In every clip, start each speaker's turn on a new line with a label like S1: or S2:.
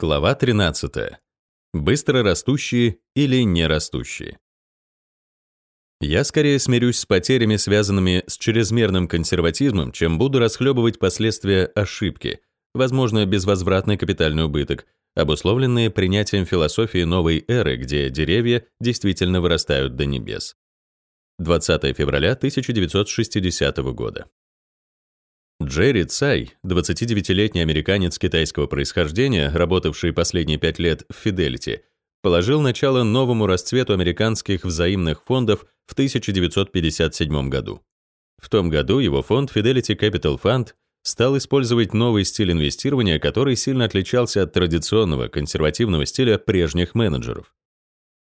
S1: Глава 13. Быстро растущие или не растущие. Я скорее смирюсь с потерями, связанными с чрезмерным консерватизмом, чем буду расхлебывать последствия ошибки, возможно, безвозвратный капитальный убыток, обусловленные принятием философии новой эры, где деревья действительно вырастают до небес. 20 февраля 1960 года. Джерри Цай, 29-летний американец китайского происхождения, работавший последние пять лет в Fidelity, положил начало новому расцвету американских взаимных фондов в 1957 году. В том году его фонд Fidelity Capital Fund стал использовать новый стиль инвестирования, который сильно отличался от традиционного консервативного стиля прежних менеджеров.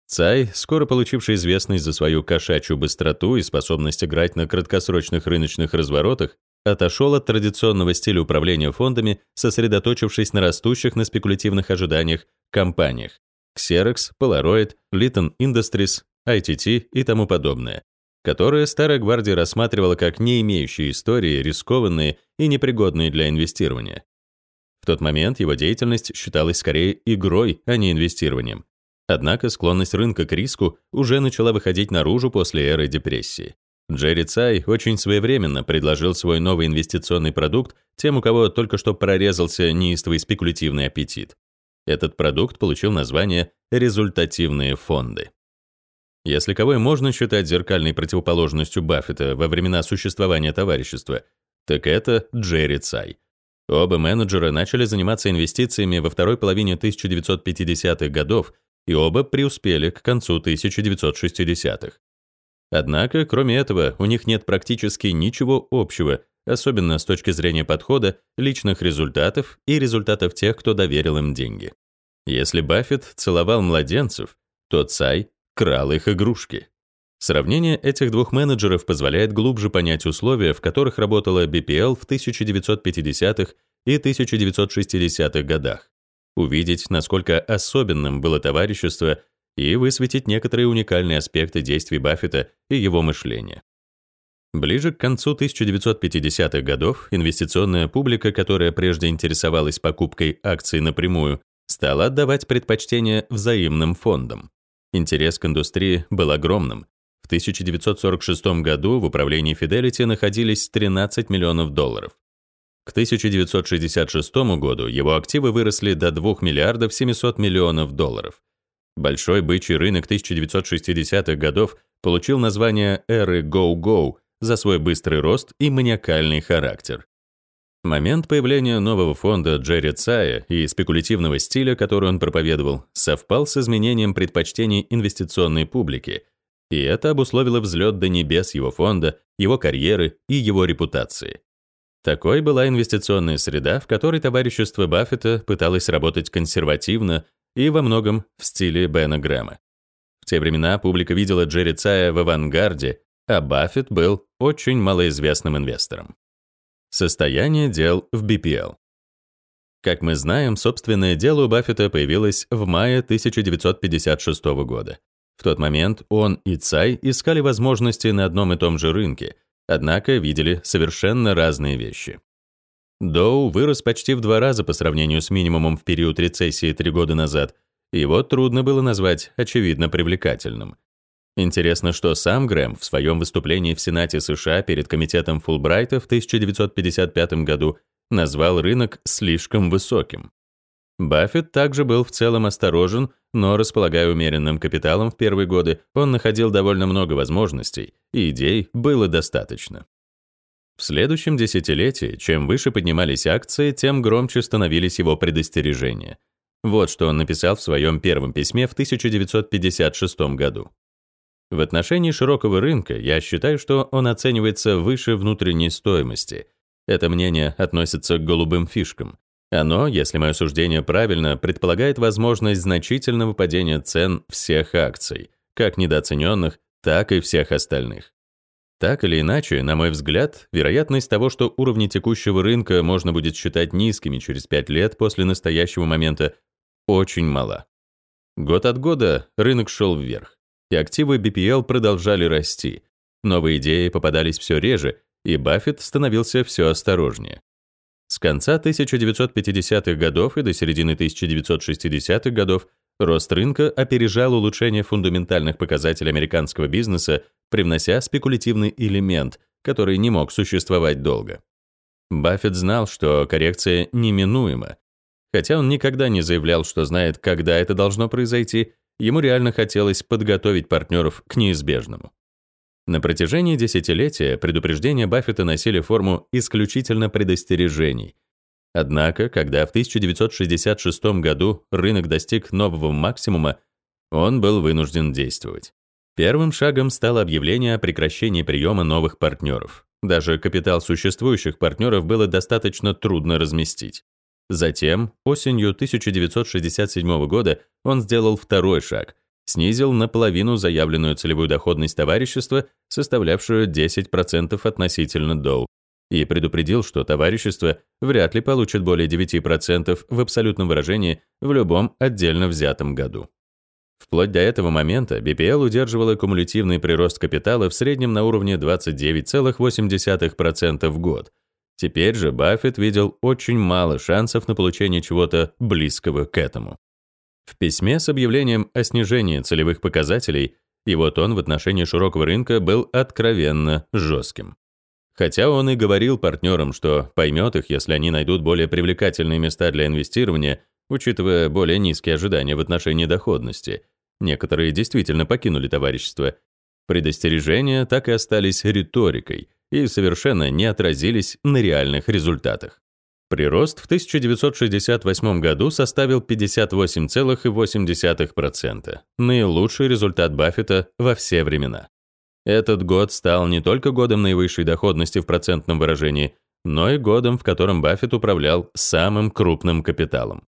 S1: Цай, скоро получивший известность за свою кошачью быстроту и способность играть на краткосрочных рыночных разворотах, отошел от традиционного стиля управления фондами, сосредоточившись на растущих на спекулятивных ожиданиях компаниях Xerox, Polaroid, Litton Industries, ITT и тому подобное, которые старая гвардия рассматривала как не имеющие истории, рискованные и непригодные для инвестирования. В тот момент его деятельность считалась скорее игрой, а не инвестированием. Однако склонность рынка к риску уже начала выходить наружу после эры депрессии. Джерри Цай очень своевременно предложил свой новый инвестиционный продукт тем, у кого только что прорезался неистовый спекулятивный аппетит. Этот продукт получил название «результативные фонды». Если кого и можно считать зеркальной противоположностью Баффета во времена существования товарищества, так это Джерри Цай. Оба менеджера начали заниматься инвестициями во второй половине 1950-х годов и оба преуспели к концу 1960-х. Однако, кроме этого, у них нет практически ничего общего, особенно с точки зрения подхода, личных результатов и результатов тех, кто доверил им деньги. Если Баффет целовал младенцев, то Цай крал их игрушки. Сравнение этих двух менеджеров позволяет глубже понять условия, в которых работала BPL в 1950-х и 1960-х годах, увидеть, насколько особенным было товарищество и высветить некоторые уникальные аспекты действий Баффета и его мышления. Ближе к концу 1950-х годов инвестиционная публика, которая прежде интересовалась покупкой акций напрямую, стала отдавать предпочтение взаимным фондам. Интерес к индустрии был огромным. В 1946 году в управлении Fidelity находились 13 миллионов долларов. К 1966 году его активы выросли до 2 миллиардов 700 миллионов долларов. Большой бычий рынок 1960-х годов получил название эры Go-Go за свой быстрый рост и маниакальный характер. Момент появления нового фонда Джерри Цая и спекулятивного стиля, который он проповедовал, совпал с изменением предпочтений инвестиционной публики, и это обусловило взлет до небес его фонда, его карьеры и его репутации. Такой была инвестиционная среда, в которой товарищество Баффета пыталось работать консервативно и во многом в стиле Бена Грэма. В те времена публика видела Джерри Цая в авангарде, а Баффет был очень малоизвестным инвестором. Состояние дел в BPL. Как мы знаем, собственное дело у Баффета появилось в мае 1956 года. В тот момент он и Цай искали возможности на одном и том же рынке, однако видели совершенно разные вещи. Доу вырос почти в два раза по сравнению с минимумом в период рецессии три года назад, его трудно было назвать очевидно привлекательным. Интересно, что сам Грэм в своем выступлении в Сенате США перед комитетом Фулбрайта в 1955 году назвал рынок слишком высоким. Баффет также был в целом осторожен, но, располагая умеренным капиталом в первые годы, он находил довольно много возможностей, и идей было достаточно. В следующем десятилетии, чем выше поднимались акции, тем громче становились его предостережения. Вот что он написал в своем первом письме в 1956 году. В отношении широкого рынка я считаю, что он оценивается выше внутренней стоимости. Это мнение относится к голубым фишкам. Оно, если мое суждение правильно, предполагает возможность значительного падения цен всех акций, как недооцененных, так и всех остальных. Так или иначе, на мой взгляд, вероятность того, что уровни текущего рынка можно будет считать низкими через 5 лет после настоящего момента, очень мала. Год от года рынок шел вверх, и активы BPL продолжали расти. Новые идеи попадались все реже, и Баффет становился все осторожнее. С конца 1950-х годов и до середины 1960-х годов рост рынка опережал улучшение фундаментальных показателей американского бизнеса, привнося спекулятивный элемент, который не мог существовать долго. Баффет знал, что коррекция неминуема. Хотя он никогда не заявлял, что знает, когда это должно произойти, ему реально хотелось подготовить партнеров к неизбежному. На протяжении десятилетия предупреждения Баффета носили форму исключительно предостережений. Однако, когда в 1966 году рынок достиг нового максимума, он был вынужден действовать. Первым шагом стало объявление о прекращении приема новых партнеров. Даже капитал существующих партнеров было достаточно трудно разместить. Затем, осенью 1967 года, он сделал второй шаг, снизил наполовину заявленную целевую доходность товарищества, составлявшую 10% относительно Доу, и предупредил, что товарищество вряд ли получит более 9% в абсолютном выражении в любом отдельно взятом году. Вплоть до этого момента BPL удерживала кумулятивный прирост капитала в среднем на уровне 29,8% в год. Теперь же Баффет видел очень мало шансов на получение чего-то близкого к этому. В письме с объявлением о снижении целевых показателей его тон в отношении широкого рынка был откровенно жестким. Хотя он и говорил партнерам, что поймет их, если они найдут более привлекательные места для инвестирования, учитывая более низкие ожидания в отношении доходности. Некоторые действительно покинули товарищество. Предостережения так и остались риторикой и совершенно не отразились на реальных результатах. Прирост в 1968 году составил 58,8%, наилучший результат Баффета во все времена. Этот год стал не только годом наивысшей доходности в процентном выражении, но и годом, в котором Баффет управлял самым крупным капиталом.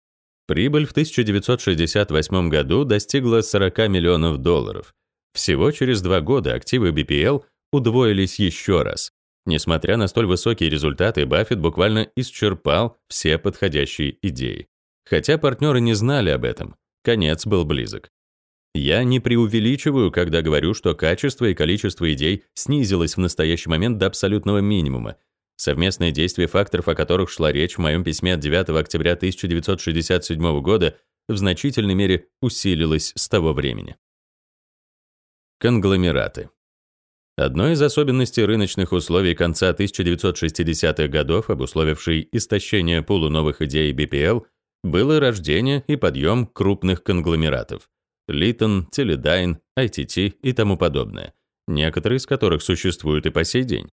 S1: Прибыль в 1968 году достигла 40 миллионов долларов. Всего через два года активы BPL удвоились еще раз, Несмотря на столь высокие результаты, Баффет буквально исчерпал все подходящие идеи. Хотя партнеры не знали об этом, конец был близок. Я не преувеличиваю, когда говорю, что качество и количество идей снизилось в настоящий момент до абсолютного минимума. Совместные действия факторов, о которых шла речь в моем письме от 9 октября 1967 года, в значительной мере усилилось с того времени. Конгломераты. Одной из особенностей рыночных условий конца 1960-х годов, обусловившей истощение пулу новых идей BPL, было рождение и подъем крупных конгломератов – Литон, Теледайн, ITT и тому подобное, некоторые из которых существуют и по сей день.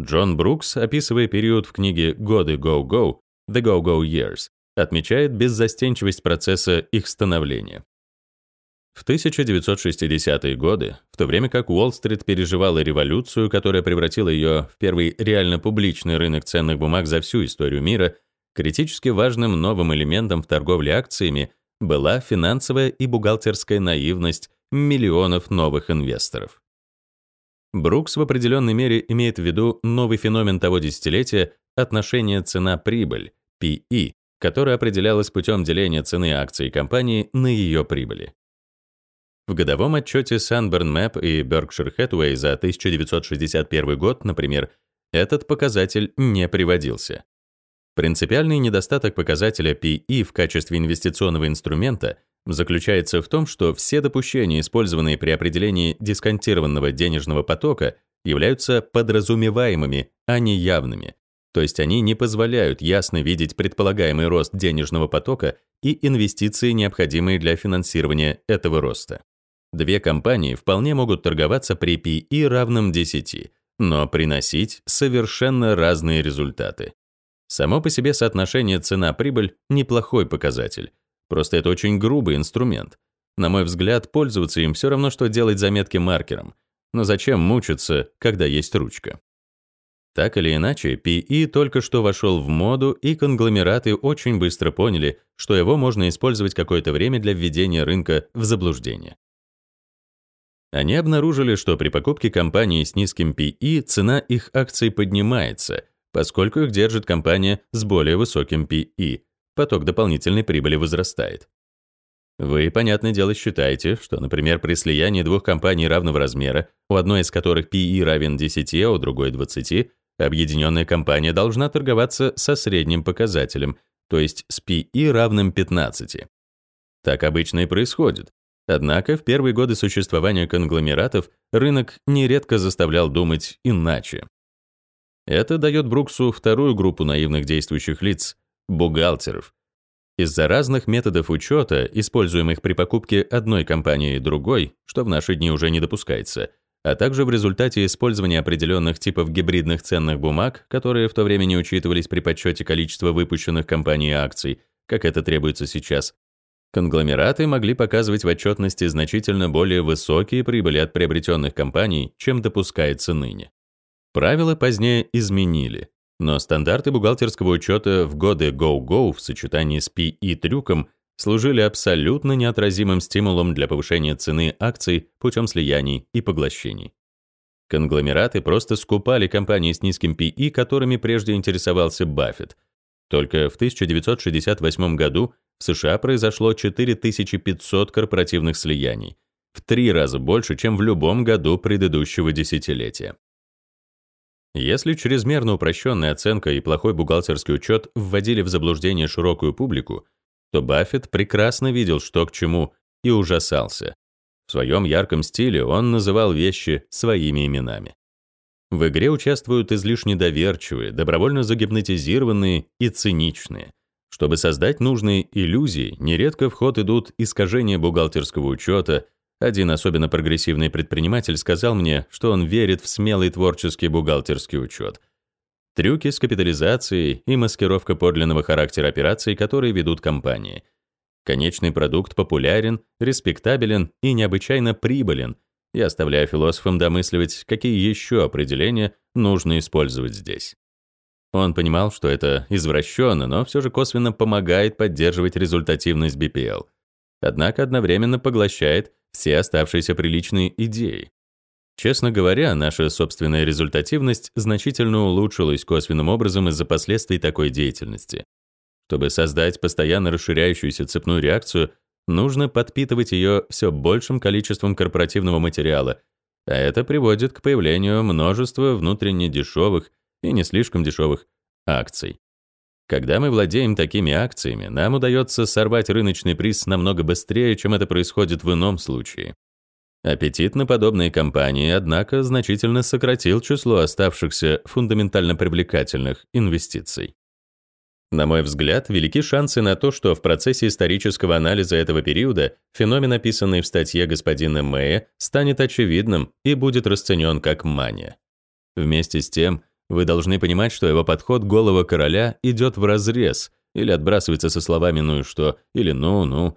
S1: Джон Брукс, описывая период в книге «Годы Go-Go» «The Go-Go Years», отмечает беззастенчивость процесса их становления. В 1960-е годы, в то время как Уолл-стрит переживала революцию, которая превратила ее в первый реально публичный рынок ценных бумаг за всю историю мира, критически важным новым элементом в торговле акциями была финансовая и бухгалтерская наивность миллионов новых инвесторов. Брукс в определенной мере имеет в виду новый феномен того десятилетия отношение цена-прибыль, PE, которое определялось путем деления цены акций компании на ее прибыли. В годовом отчете Sunburn Map и Berkshire Hathaway за 1961 год, например, этот показатель не приводился. Принципиальный недостаток показателя PE в качестве инвестиционного инструмента заключается в том, что все допущения, использованные при определении дисконтированного денежного потока, являются подразумеваемыми, а не явными. То есть они не позволяют ясно видеть предполагаемый рост денежного потока и инвестиции, необходимые для финансирования этого роста. Две компании вполне могут торговаться при PE равном 10, но приносить совершенно разные результаты. Само по себе соотношение цена-прибыль – неплохой показатель. Просто это очень грубый инструмент. На мой взгляд, пользоваться им все равно, что делать заметки маркером. Но зачем мучиться, когда есть ручка? Так или иначе, PE только что вошел в моду, и конгломераты очень быстро поняли, что его можно использовать какое-то время для введения рынка в заблуждение. Они обнаружили, что при покупке компании с низким PE цена их акций поднимается, поскольку их держит компания с более высоким PE. Поток дополнительной прибыли возрастает. Вы, понятное дело, считаете, что, например, при слиянии двух компаний равного размера, у одной из которых PE равен 10, а у другой 20, объединенная компания должна торговаться со средним показателем, то есть с PE равным 15. Так обычно и происходит. Однако в первые годы существования конгломератов рынок нередко заставлял думать иначе. Это дает Бруксу вторую группу наивных действующих лиц – бухгалтеров. Из-за разных методов учета, используемых при покупке одной компании другой, что в наши дни уже не допускается, а также в результате использования определенных типов гибридных ценных бумаг, которые в то время не учитывались при подсчете количества выпущенных компанией акций, как это требуется сейчас, конгломераты могли показывать в отчетности значительно более высокие прибыли от приобретенных компаний, чем допускается ныне. Правила позднее изменили, но стандарты бухгалтерского учета в годы Go-Go в сочетании с PE-трюком служили абсолютно неотразимым стимулом для повышения цены акций путем слияний и поглощений. Конгломераты просто скупали компании с низким PE, которыми прежде интересовался Баффет. Только в 1968 году в США произошло 4500 корпоративных слияний, в три раза больше, чем в любом году предыдущего десятилетия. Если чрезмерно упрощенная оценка и плохой бухгалтерский учет вводили в заблуждение широкую публику, то Баффет прекрасно видел, что к чему, и ужасался. В своем ярком стиле он называл вещи своими именами. В игре участвуют излишне доверчивые, добровольно загипнотизированные и циничные. Чтобы создать нужные иллюзии, нередко в ход идут искажения бухгалтерского учета, один особенно прогрессивный предприниматель сказал мне, что он верит в смелый творческий бухгалтерский учет. Трюки с капитализацией и маскировка подлинного характера операций, которые ведут компании. Конечный продукт популярен, респектабелен и необычайно прибылен, и оставляю философам домысливать, какие еще определения нужно использовать здесь. Он понимал, что это извращенно, но все же косвенно помогает поддерживать результативность BPL. Однако одновременно поглощает все оставшиеся приличные идеи. Честно говоря, наша собственная результативность значительно улучшилась косвенным образом из-за последствий такой деятельности. Чтобы создать постоянно расширяющуюся цепную реакцию, нужно подпитывать ее все большим количеством корпоративного материала, а это приводит к появлению множества внутренне дешевых и не слишком дешевых акций. Когда мы владеем такими акциями, нам удается сорвать рыночный приз намного быстрее, чем это происходит в ином случае. Аппетит на подобные компании, однако, значительно сократил число оставшихся фундаментально привлекательных инвестиций. На мой взгляд, велики шансы на то, что в процессе исторического анализа этого периода феномен, описанный в статье господина Мэя, станет очевидным и будет расценен как мания. Вместе с тем, вы должны понимать, что его подход голого короля идет вразрез или отбрасывается со словами «ну и что» или «ну-ну»,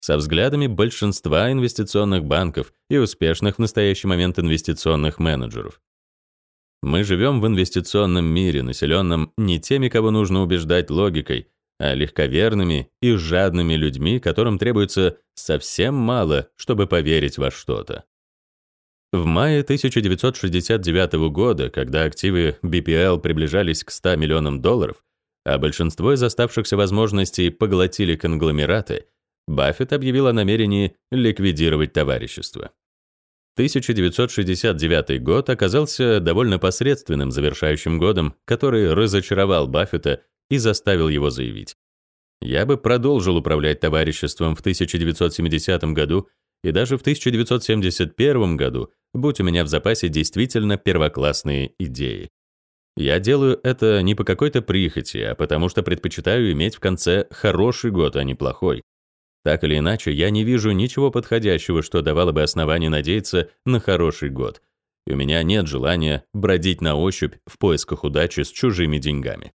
S1: со взглядами большинства инвестиционных банков и успешных в настоящий момент инвестиционных менеджеров. Мы живем в инвестиционном мире, населенном не теми, кого нужно убеждать логикой, а легковерными и жадными людьми, которым требуется совсем мало, чтобы поверить во что-то. В мае 1969 года, когда активы BPL приближались к 100 миллионам долларов, а большинство из оставшихся возможностей поглотили конгломераты, Баффет объявил о намерении ликвидировать товарищество. 1969 год оказался довольно посредственным завершающим годом, который разочаровал Баффета и заставил его заявить. «Я бы продолжил управлять товариществом в 1970 году и даже в 1971 году, будь у меня в запасе действительно первоклассные идеи. Я делаю это не по какой-то прихоти, а потому что предпочитаю иметь в конце хороший год, а не плохой. Так или иначе, я не вижу ничего подходящего, что давало бы основание надеяться на хороший год. И у меня нет желания бродить на ощупь в поисках удачи с чужими деньгами.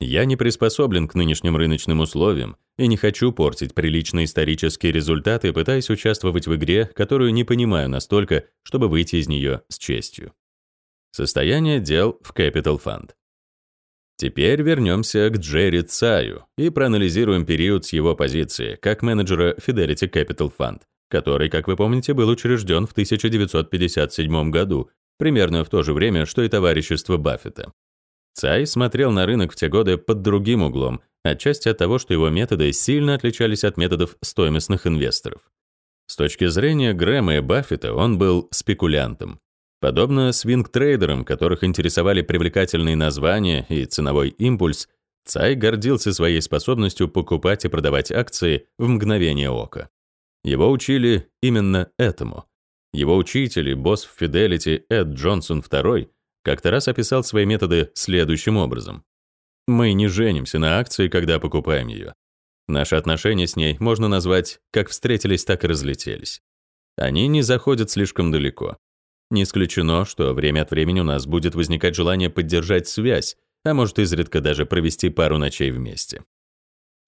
S1: Я не приспособлен к нынешним рыночным условиям и не хочу портить приличные исторические результаты, пытаясь участвовать в игре, которую не понимаю настолько, чтобы выйти из нее с честью. Состояние дел в Capital Fund. Теперь вернемся к Джерри Цаю и проанализируем период с его позиции как менеджера Fidelity Capital Fund, который, как вы помните, был учрежден в 1957 году, примерно в то же время, что и товарищество Баффета. Цай смотрел на рынок в те годы под другим углом, отчасти от того, что его методы сильно отличались от методов стоимостных инвесторов. С точки зрения Грэма и Баффета он был спекулянтом. Подобно свинг-трейдерам, которых интересовали привлекательные названия и ценовой импульс, Цай гордился своей способностью покупать и продавать акции в мгновение ока. Его учили именно этому. Его учитель и босс в Fidelity Эд Джонсон II как-то раз описал свои методы следующим образом. «Мы не женимся на акции, когда покупаем ее. Наши отношения с ней можно назвать как встретились, так и разлетелись. Они не заходят слишком далеко. Не исключено, что время от времени у нас будет возникать желание поддержать связь, а может изредка даже провести пару ночей вместе.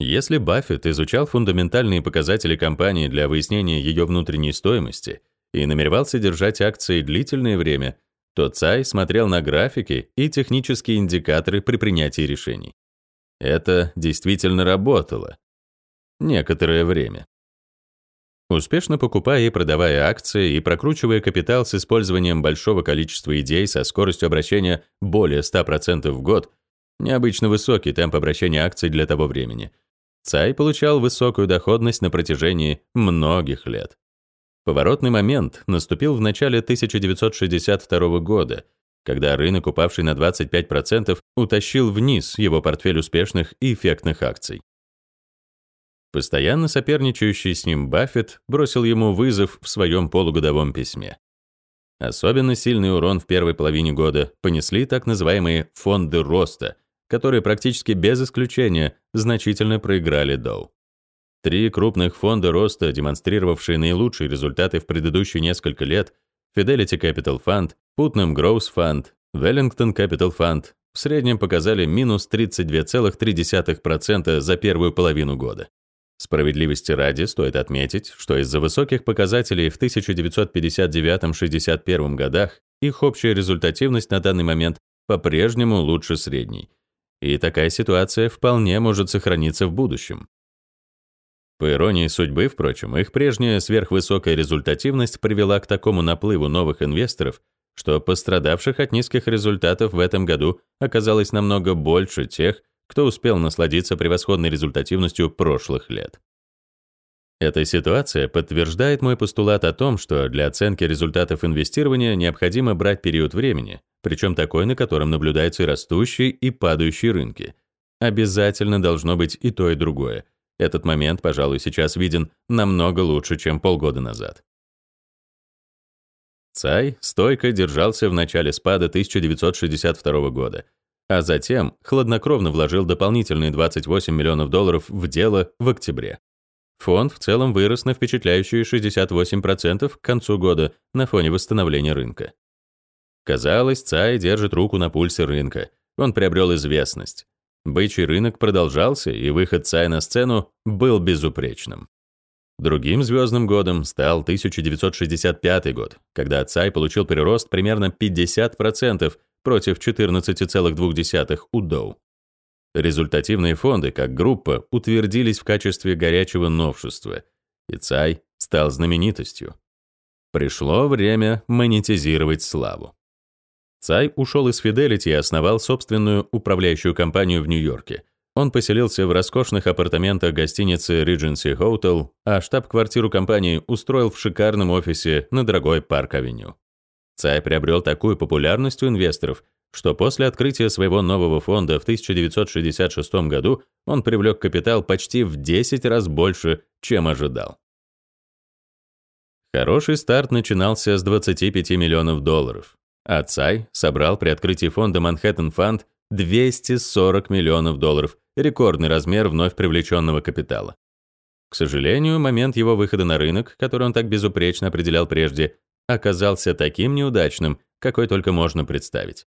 S1: Если Баффет изучал фундаментальные показатели компании для выяснения ее внутренней стоимости и намеревался держать акции длительное время, то Цай смотрел на графики и технические индикаторы при принятии решений. Это действительно работало. Некоторое время. Успешно покупая и продавая акции и прокручивая капитал с использованием большого количества идей со скоростью обращения более 100% в год, необычно высокий темп обращения акций для того времени, Цай получал высокую доходность на протяжении многих лет. Поворотный момент наступил в начале 1962 года, когда рынок, упавший на 25%, утащил вниз его портфель успешных и эффектных акций. Постоянно соперничающий с ним Баффет бросил ему вызов в своем полугодовом письме. Особенно сильный урон в первой половине года понесли так называемые фонды роста, которые практически без исключения значительно проиграли Доу. Три крупных фонда роста, демонстрировавшие наилучшие результаты в предыдущие несколько лет, Fidelity Capital Fund, Putnam Growth Fund, Wellington Capital Fund, в среднем показали минус 32,3% за первую половину года. Справедливости ради стоит отметить, что из-за высоких показателей в 1959-61 годах их общая результативность на данный момент по-прежнему лучше средней. И такая ситуация вполне может сохраниться в будущем. По иронии судьбы, впрочем, их прежняя сверхвысокая результативность привела к такому наплыву новых инвесторов, что пострадавших от низких результатов в этом году оказалось намного больше тех, кто успел насладиться превосходной результативностью прошлых лет. Эта ситуация подтверждает мой постулат о том, что для оценки результатов инвестирования необходимо брать период времени, причем такой, на котором наблюдаются и растущие, и падающие рынки. Обязательно должно быть и то, и другое. Этот момент, пожалуй, сейчас виден намного лучше, чем полгода назад. Цай стойко держался в начале спада 1962 года, а затем хладнокровно вложил дополнительные 28 миллионов долларов в дело в октябре. Фонд в целом вырос на впечатляющие 68% к концу года на фоне восстановления рынка. Казалось, Цай держит руку на пульсе рынка. Он приобрел известность. Бычий рынок продолжался, и выход Цай на сцену был безупречным. Другим звездным годом стал 1965 год, когда Цай получил прирост примерно 50% против 14,2 у Доу. Результативные фонды, как группа, утвердились в качестве горячего новшества, и Цай стал знаменитостью. Пришло время монетизировать славу. Цай ушел из Fidelity и основал собственную управляющую компанию в Нью-Йорке. Он поселился в роскошных апартаментах гостиницы Regency Hotel, а штаб-квартиру компании устроил в шикарном офисе на дорогой Парк-авеню. Цай приобрел такую популярность у инвесторов, что после открытия своего нового фонда в 1966 году он привлек капитал почти в 10 раз больше, чем ожидал. Хороший старт начинался с 25 миллионов долларов, а Цай собрал при открытии фонда Manhattan Fund 240 миллионов долларов, рекордный размер вновь привлеченного капитала. К сожалению, момент его выхода на рынок, который он так безупречно определял прежде, оказался таким неудачным, какой только можно представить.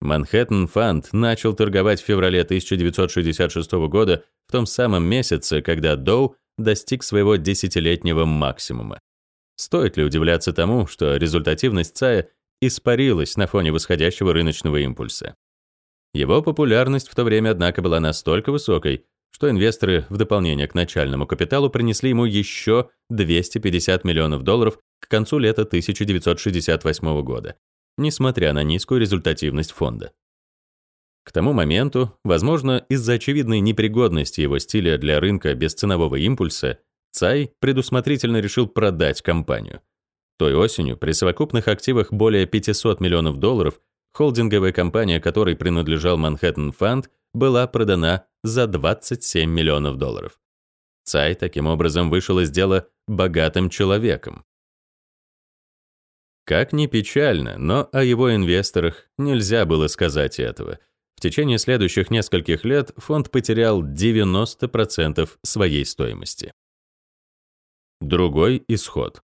S1: Манхэттен Фанд начал торговать в феврале 1966 года, в том самом месяце, когда Доу достиг своего десятилетнего максимума. Стоит ли удивляться тому, что результативность ЦАЯ испарилась на фоне восходящего рыночного импульса? Его популярность в то время, однако, была настолько высокой, что инвесторы в дополнение к начальному капиталу принесли ему еще 250 миллионов долларов к концу лета 1968 года, несмотря на низкую результативность фонда. К тому моменту, возможно, из-за очевидной непригодности его стиля для рынка без ценового импульса, Цай предусмотрительно решил продать компанию. Той осенью при совокупных активах более 500 миллионов долларов холдинговая компания, которой принадлежал Манхэттен Фанд, была продана за 27 миллионов долларов. Цай таким образом вышел из дела богатым человеком. Как ни печально, но о его инвесторах нельзя было сказать этого. В течение следующих нескольких лет фонд потерял 90% своей стоимости. Другой исход.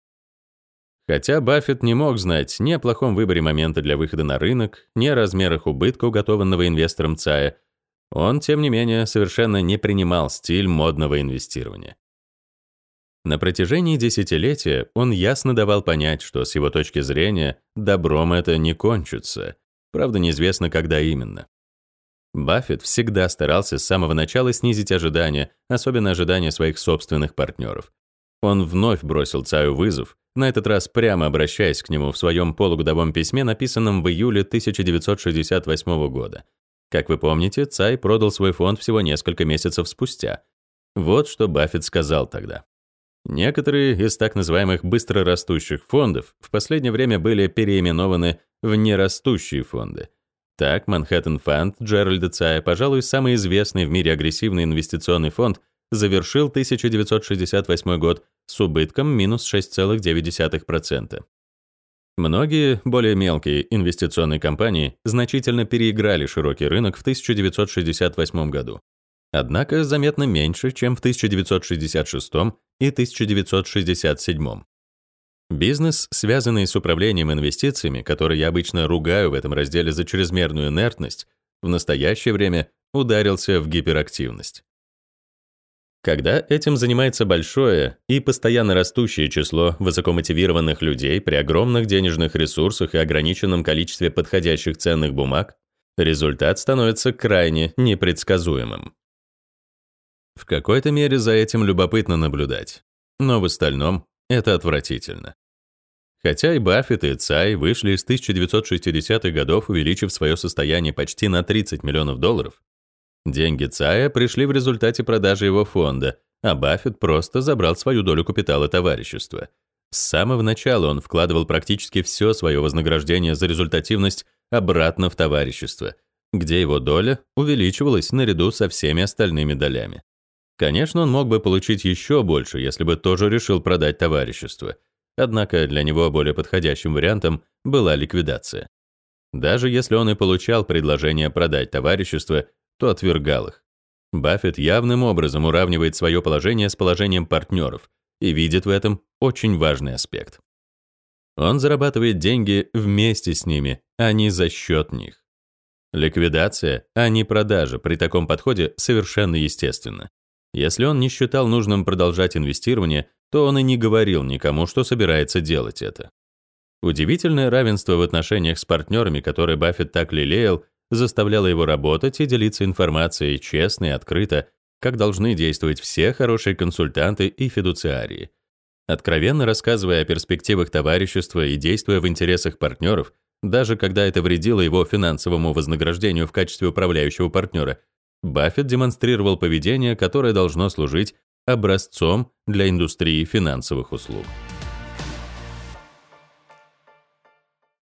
S1: Хотя Баффет не мог знать ни о плохом выборе момента для выхода на рынок, ни о размерах убытка, уготованного инвестором ЦАЯ, он, тем не менее, совершенно не принимал стиль модного инвестирования. На протяжении десятилетия он ясно давал понять, что с его точки зрения добром это не кончится. Правда, неизвестно, когда именно. Баффет всегда старался с самого начала снизить ожидания, особенно ожидания своих собственных партнеров. Он вновь бросил Цаю вызов, на этот раз прямо обращаясь к нему в своем полугодовом письме, написанном в июле 1968 года. Как вы помните, Цай продал свой фонд всего несколько месяцев спустя. Вот что Баффет сказал тогда. Некоторые из так называемых быстрорастущих фондов в последнее время были переименованы в нерастущие фонды. Так, Манхэттен Фанд Джеральда Цая, пожалуй, самый известный в мире агрессивный инвестиционный фонд, завершил 1968 год с убытком минус 6,9%. Многие более мелкие инвестиционные компании значительно переиграли широкий рынок в 1968 году. Однако заметно меньше, чем в 1966 и 1967. Бизнес, связанный с управлением инвестициями, который я обычно ругаю в этом разделе за чрезмерную инертность, в настоящее время ударился в гиперактивность. Когда этим занимается большое и постоянно растущее число высокомотивированных людей при огромных денежных ресурсах и ограниченном количестве подходящих ценных бумаг, результат становится крайне непредсказуемым. В какой-то мере за этим любопытно наблюдать, но в остальном это отвратительно. Хотя и Баффет, и Цай вышли из 1960-х годов, увеличив свое состояние почти на 30 миллионов долларов, Деньги Цая пришли в результате продажи его фонда, а Баффет просто забрал свою долю капитала товарищества. С самого начала он вкладывал практически все свое вознаграждение за результативность обратно в товарищество, где его доля увеличивалась наряду со всеми остальными долями. Конечно, он мог бы получить еще больше, если бы тоже решил продать товарищество. Однако для него более подходящим вариантом была ликвидация. Даже если он и получал предложение продать товарищество, то отвергал их. Баффет явным образом уравнивает свое положение с положением партнеров и видит в этом очень важный аспект. Он зарабатывает деньги вместе с ними, а не за счет них. Ликвидация, а не продажа при таком подходе совершенно естественно. Если он не считал нужным продолжать инвестирование, то он и не говорил никому, что собирается делать это. Удивительное равенство в отношениях с партнерами, которое Баффет так лелеял, заставляла его работать и делиться информацией честно и открыто, как должны действовать все хорошие консультанты и фидуциарии. Откровенно рассказывая о перспективах товарищества и действуя в интересах партнеров, даже когда это вредило его финансовому вознаграждению в качестве управляющего партнера, Баффет демонстрировал поведение, которое должно служить образцом для индустрии финансовых услуг.